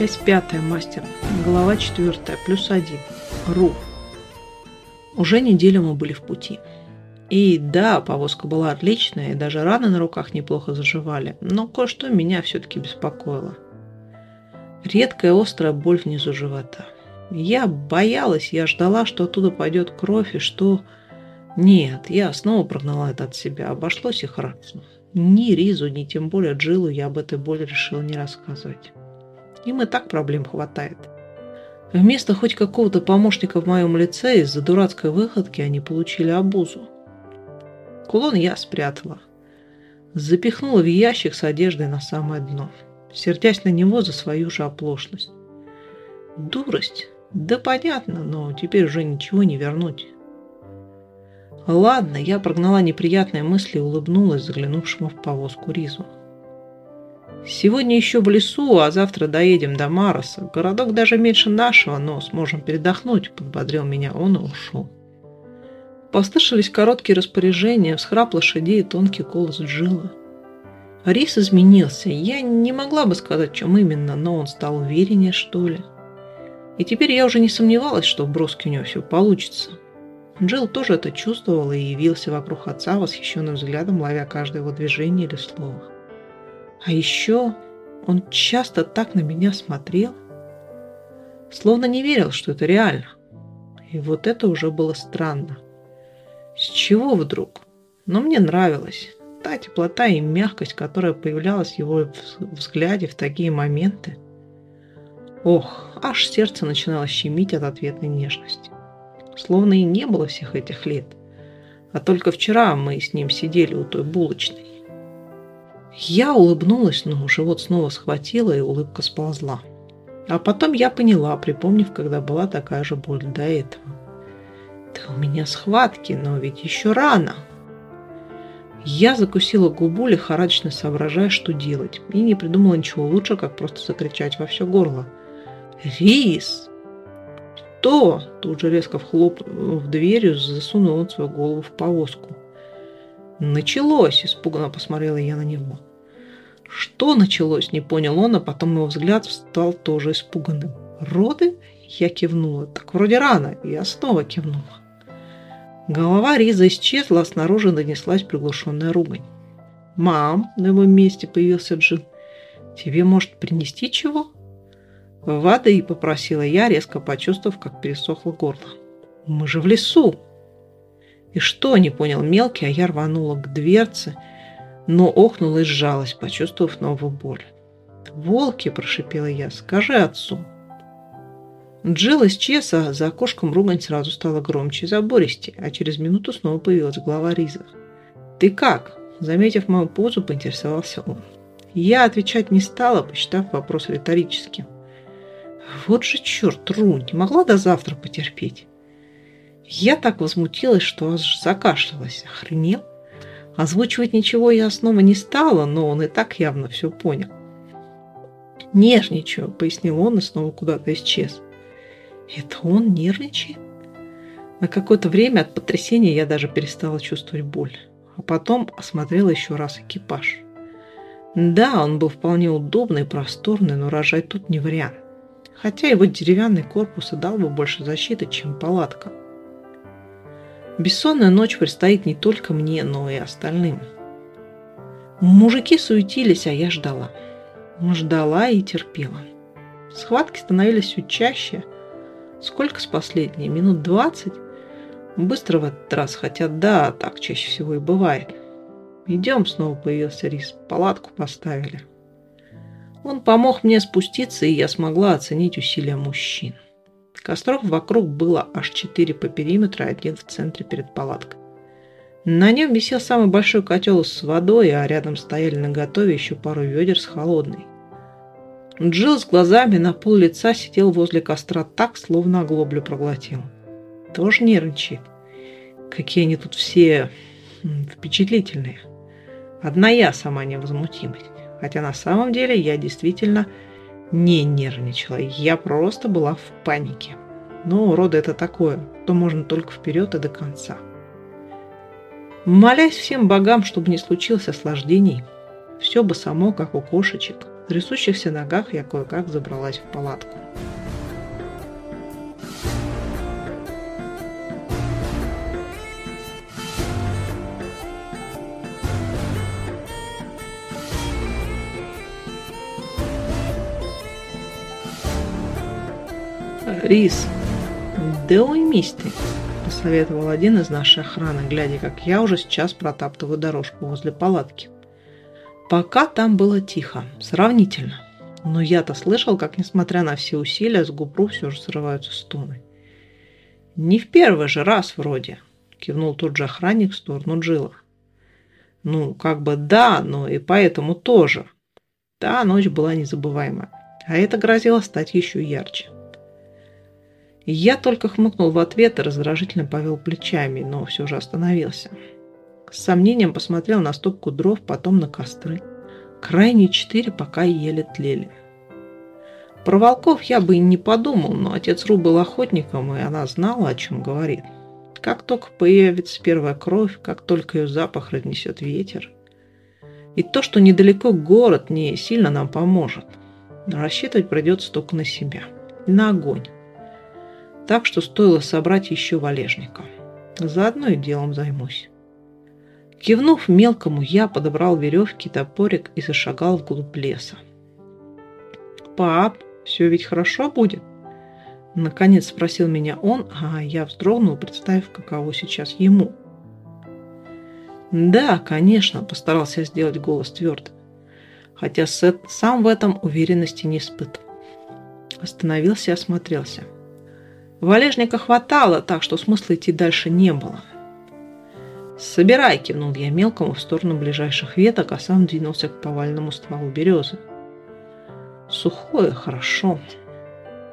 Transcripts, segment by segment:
Часть пятая, мастер. Глава четвертая, плюс один. Ру. Уже неделю мы были в пути. И да, повозка была отличная, и даже раны на руках неплохо заживали, но кое-что меня все-таки беспокоило. Редкая острая боль внизу живота. Я боялась, я ждала, что оттуда пойдет кровь, и что... Нет, я снова прогнала это от себя, обошлось и хорошо. Ни Ризу, ни тем более Джилу я об этой боли решила не рассказывать. Им и так проблем хватает. Вместо хоть какого-то помощника в моем лице из-за дурацкой выходки они получили обузу. Кулон я спрятала. Запихнула в ящик с одеждой на самое дно, сердясь на него за свою же оплошность. Дурость? Да понятно, но теперь уже ничего не вернуть. Ладно, я прогнала неприятные мысли и улыбнулась заглянувшему в повозку Ризу. Сегодня еще в лесу, а завтра доедем до Мароса. Городок даже меньше нашего, но сможем передохнуть, подбодрил меня он и ушел. Послышались короткие распоряжения, всхрап лошадей и тонкий голос Джилла. Рис изменился. Я не могла бы сказать, чем именно, но он стал увереннее, что ли. И теперь я уже не сомневалась, что в броске у него все получится. Джилл тоже это чувствовал и явился вокруг отца восхищенным взглядом, ловя каждое его движение или слово. А еще он часто так на меня смотрел, словно не верил, что это реально. И вот это уже было странно. С чего вдруг? Но мне нравилось. Та теплота и мягкость, которая появлялась в его взгляде в такие моменты. Ох, аж сердце начинало щемить от ответной нежности. Словно и не было всех этих лет. А только вчера мы с ним сидели у той булочной. Я улыбнулась, но живот снова схватило, и улыбка сползла. А потом я поняла, припомнив, когда была такая же боль до этого. Да у меня схватки, но ведь еще рано. Я закусила губу, лихорадочно соображая, что делать, и не придумала ничего лучше, как просто закричать во все горло. «Рис!» «Кто?» Тут же резко вхлопнув дверью, засунул он свою голову в повозку. «Началось!» – испуганно посмотрела я на него. «Что началось?» – не понял он, а потом его взгляд стал тоже испуганным. «Роды?» – я кивнула. «Так вроде рано». Я снова кивнула. Голова Риза исчезла, а снаружи донеслась приглушенная ругань. «Мам!» – на его месте появился Джин. «Тебе, может, принести чего?» «Воды!» – попросила я, резко почувствовав, как пересохло горло. «Мы же в лесу!» И что, не понял мелкий, а я рванула к дверце, но охнула и сжалась, почувствовав новую боль. «Волки!» – прошипела я. «Скажи отцу!» Джилл исчез, а за окошком ругань сразу стала громче и забористее, а через минуту снова появилась глава Риза. «Ты как?» – заметив мою позу, поинтересовался он. Я отвечать не стала, посчитав вопрос риторическим. Вот же черт, Ру, не могла до завтра потерпеть. Я так возмутилась, что аж закашлялась. Охренел? Озвучивать ничего я снова не стала, но он и так явно все понял. «Нервничаю», — пояснил он и снова куда-то исчез. «Это он нервничает?» На какое-то время от потрясения я даже перестала чувствовать боль. А потом осмотрела еще раз экипаж. Да, он был вполне удобный и просторный, но рожать тут не вариант. Хотя его деревянный корпус и дал бы больше защиты, чем палатка. Бессонная ночь предстоит не только мне, но и остальным. Мужики суетились, а я ждала. Ждала и терпела. Схватки становились все чаще. Сколько с последней? Минут двадцать? Быстро в этот раз, хотя да, так чаще всего и бывает. Идем, снова появился Рис. Палатку поставили. Он помог мне спуститься, и я смогла оценить усилия мужчин. Костров вокруг было аж четыре по периметру, один в центре перед палаткой. На нем висел самый большой котел с водой, а рядом стояли на готове еще пару ведер с холодной. Джилл с глазами на пол лица сидел возле костра так, словно оглоблю проглотил. Тоже нервничает. Какие они тут все впечатлительные. Одна я сама невозмутимость. Хотя на самом деле я действительно не нервничала. Я просто была в панике. Но роды это такое, то можно только вперед и до конца. Молясь всем богам, чтобы не случилось осложнений, все бы само, как у кошечек. трясущихся ногах я кое-как забралась в палатку. Рис, да уймись ты, посоветовал один из нашей охраны, глядя, как я уже сейчас протаптываю дорожку возле палатки. Пока там было тихо, сравнительно. Но я-то слышал, как, несмотря на все усилия, с губру все же срываются стоны. «Не в первый же раз вроде», – кивнул тот же охранник в сторону Джилла. «Ну, как бы да, но и поэтому тоже. Та ночь была незабываемая, а это грозило стать еще ярче». Я только хмыкнул в ответ и раздражительно повел плечами, но все же остановился. С сомнением посмотрел на стопку дров, потом на костры. Крайние четыре пока еле тлели. Про волков я бы и не подумал, но отец Ру был охотником, и она знала, о чем говорит. Как только появится первая кровь, как только ее запах разнесет ветер. И то, что недалеко город, не сильно нам поможет. Рассчитывать придется только на себя. На огонь. Так что стоило собрать еще валежника. Заодно и делом займусь. Кивнув мелкому, я подобрал веревки, топорик и зашагал вглубь леса. «Пап, все ведь хорошо будет?» Наконец спросил меня он, а я вздрогнул, представив, каково сейчас ему. «Да, конечно», – постарался сделать голос твердо, хотя Сет сам в этом уверенности не испытывал. Остановился и осмотрелся. Валежника хватало, так что смысла идти дальше не было. «Собирай!» – кивнул я мелкому в сторону ближайших веток, а сам двинулся к повальному стволу березы. «Сухое, хорошо».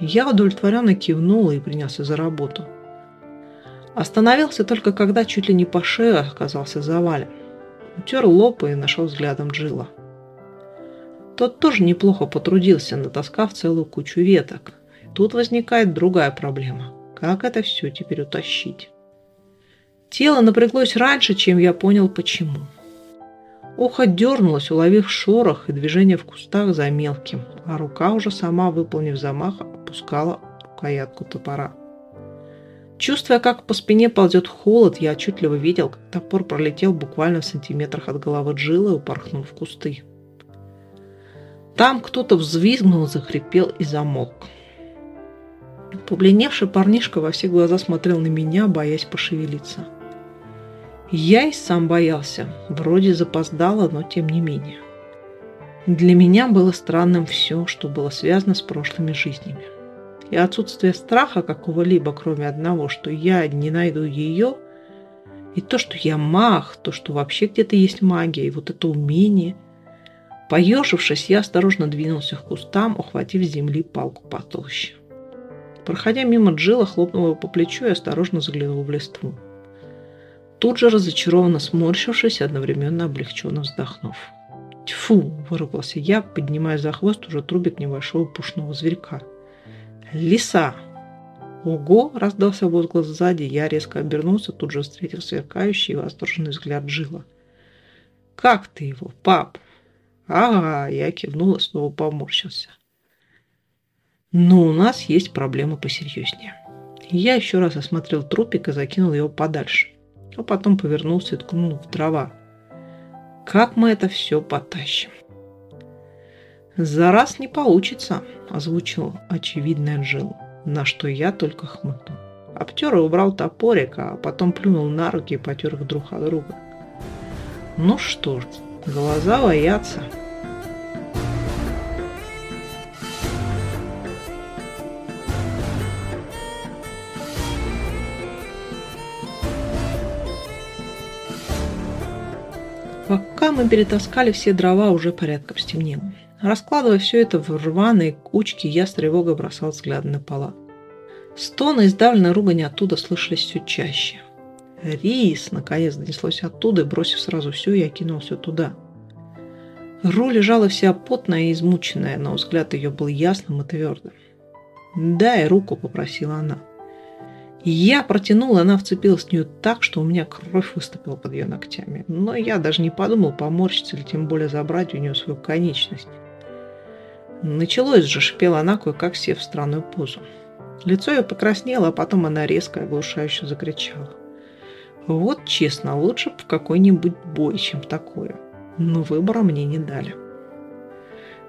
Я удовлетворенно кивнул и принялся за работу. Остановился только когда чуть ли не по шею оказался завален. Утер лоб и нашел взглядом Джила. Тот тоже неплохо потрудился, натаскав целую кучу веток. Тут возникает другая проблема. Как это все теперь утащить? Тело напряглось раньше, чем я понял, почему. Ухо дернулось, уловив шорох и движение в кустах за мелким, а рука уже сама, выполнив замах, опускала рукоятку топора. Чувствуя, как по спине ползет холод, я отчетливо видел, как топор пролетел буквально в сантиметрах от головы Джилла и упорхнул в кусты. Там кто-то взвизгнул, захрипел и замолк. Побледневший парнишка во все глаза смотрел на меня, боясь пошевелиться. Я и сам боялся. Вроде запоздало, но тем не менее. Для меня было странным все, что было связано с прошлыми жизнями. И отсутствие страха какого-либо, кроме одного, что я не найду ее, и то, что я маг, то, что вообще где-то есть магия, и вот это умение. Поежившись, я осторожно двинулся к кустам, ухватив с земли палку потолще. Проходя мимо Джилла, хлопнул его по плечу и осторожно заглянул в листву тут же разочарованно сморщившись, одновременно облегченно вздохнув. «Тьфу!» – выругался я, поднимая за хвост уже трубик небольшого пушного зверька. «Лиса!» «Ого!» – раздался возглас сзади. Я резко обернулся, тут же встретил сверкающий и восторженный взгляд Жила. «Как ты его, пап?» «Ага!» – я кивнул и снова поморщился. «Но у нас есть проблемы посерьезнее». Я еще раз осмотрел трупик и закинул его подальше а потом повернулся и ткнул в дрова. «Как мы это все потащим?» «За раз не получится», – озвучил очевидный Джил, на что я только хмыкнул. Обтер и убрал топорик, а потом плюнул на руки и потер их друг от друга. «Ну что ж, глаза боятся». Пока мы перетаскали все дрова, уже порядком стемнело. Раскладывая все это в рваные кучки, я с тревогой бросал взгляд на пола. Стоны и сдавленная ругань оттуда слышались все чаще. Рис, наконец, донеслось оттуда, и, бросив сразу все, я кинулся туда. Ру лежала вся потная и измученная, но взгляд ее был ясным и твердым. «Дай руку», — попросила она. Я протянула, она вцепилась в нее так, что у меня кровь выступила под ее ногтями. Но я даже не подумал поморщиться или тем более забрать у нее свою конечность. Началось же, шипела она, кое-как сев в странную позу. Лицо ее покраснело, а потом она резко оглушающе закричала. Вот честно, лучше в какой-нибудь бой, чем такое. Но выбора мне не дали.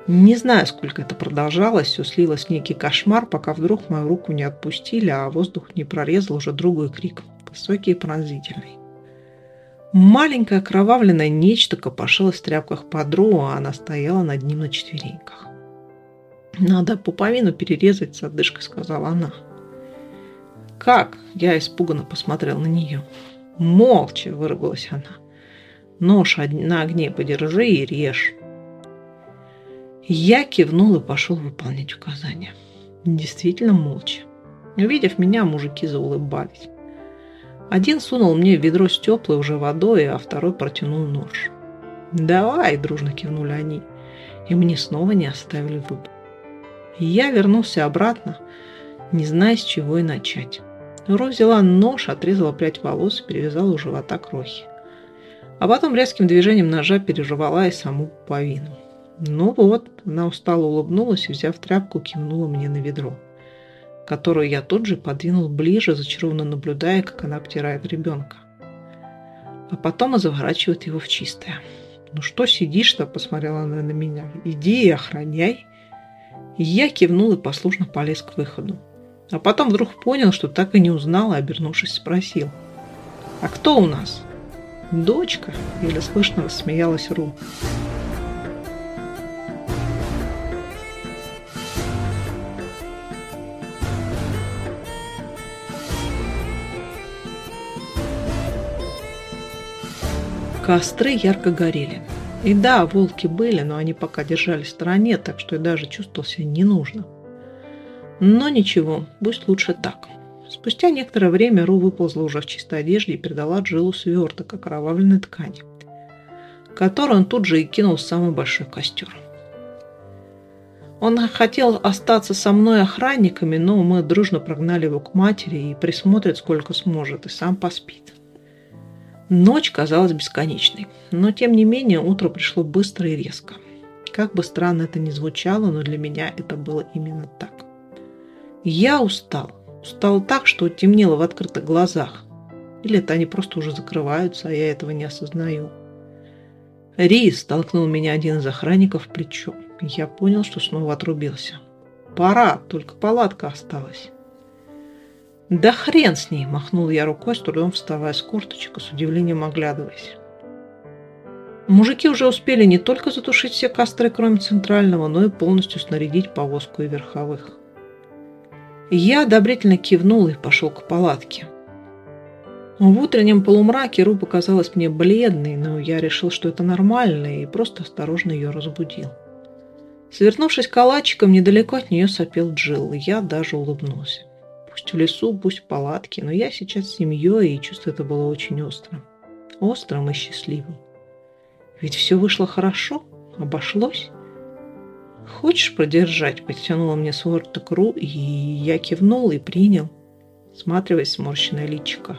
Не знаю, сколько это продолжалось, все слилось в некий кошмар, пока вдруг мою руку не отпустили, а воздух не прорезал уже другой крик, высокий и пронзительный. Маленькое окровавленное нечто копошилось в тряпках подругу, а она стояла над ним на четвереньках. «Надо пуповину перерезать с отдышкой», — сказала она. «Как?» — я испуганно посмотрел на нее. «Молча!» — выругалась она. «Нож на огне подержи и режь». Я кивнул и пошел выполнять указания. Действительно молча. Увидев меня, мужики заулыбались. Один сунул мне ведро с теплой уже водой, а второй протянул нож. «Давай!» – дружно кивнули они. И мне снова не оставили выбор. Я вернулся обратно, не зная, с чего и начать. Ро взяла нож, отрезала прядь волос и перевязала у живота крохи. А потом резким движением ножа переживала и саму пуповину. Ну вот, она устало улыбнулась и, взяв тряпку, кивнула мне на ведро, которую я тут же подвинул ближе, зачарованно наблюдая, как она обтирает ребенка. А потом и заворачивает его в чистое. «Ну что сидишь-то?» – посмотрела она на меня. «Иди и охраняй». И я кивнул и послушно полез к выходу. А потом вдруг понял, что так и не узнал, и, обернувшись, спросил. «А кто у нас?» «Дочка», – еле слышно рассмеялась Ру. Костры ярко горели. И да, волки были, но они пока держались в стороне, так что я даже чувствовал себя нужно. Но ничего, пусть лучше так. Спустя некоторое время Ру выползла уже в чистой одежде и передала Джилу сверток окровавленной ткани, который он тут же и кинул в самый большой костер. Он хотел остаться со мной охранниками, но мы дружно прогнали его к матери и присмотрит сколько сможет, и сам поспит. Ночь казалась бесконечной, но тем не менее утро пришло быстро и резко. Как бы странно это ни звучало, но для меня это было именно так. Я устал. Устал так, что темнело в открытых глазах. Или это они просто уже закрываются, а я этого не осознаю. Рис толкнул меня один из охранников в плечо. Я понял, что снова отрубился. Пора, только палатка осталась. «Да хрен с ней!» – махнул я рукой, с трудом вставая с курточек и с удивлением оглядываясь. Мужики уже успели не только затушить все костры, кроме центрального, но и полностью снарядить повозку и верховых. Я одобрительно кивнул и пошел к палатке. В утреннем полумраке Ру показалась мне бледной, но я решил, что это нормально, и просто осторожно ее разбудил. Свернувшись калачиком, недалеко от нее сопел Джилл, и я даже улыбнулся. Пусть в лесу, пусть в палатке, но я сейчас с семьей, и чувство это было очень острым. Острым и счастливым. Ведь все вышло хорошо, обошлось. «Хочешь продержать?» – подтянула мне сверток Ру, и я кивнул и принял, сматриваясь сморщенное личико.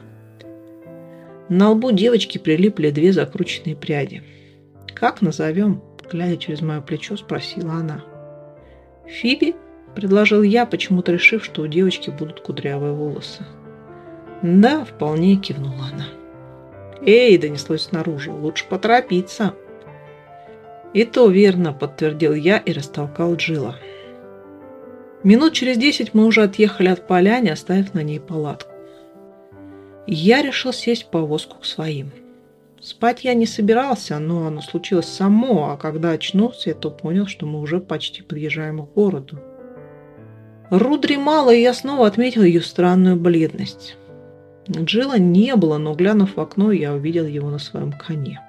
На лбу девочки прилипли две закрученные пряди. «Как назовем?» – глядя через мое плечо, спросила она. «Фиби?» – предложил я, почему-то решив, что у девочки будут кудрявые волосы. «Да, вполне», – кивнула она. «Эй!» – донеслось снаружи. «Лучше поторопиться!» «И то верно», – подтвердил я и растолкал Джила. Минут через десять мы уже отъехали от поляни, оставив на ней палатку. Я решил сесть в повозку к своим. Спать я не собирался, но оно случилось само, а когда очнулся, я то понял, что мы уже почти подъезжаем к городу. Ру дремала, и я снова отметил ее странную бледность. Джилла не было, но, глянув в окно, я увидел его на своем коне.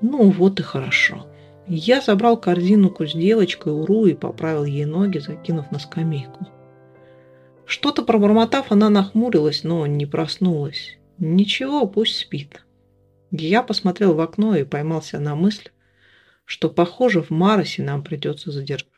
Ну вот и хорошо. Я забрал корзинку с девочкой Уру и поправил ей ноги, закинув на скамейку. Что-то пробормотав, она нахмурилась, но не проснулась. Ничего, пусть спит. Я посмотрел в окно и поймался на мысль, что, похоже, в Маросе нам придется задержаться.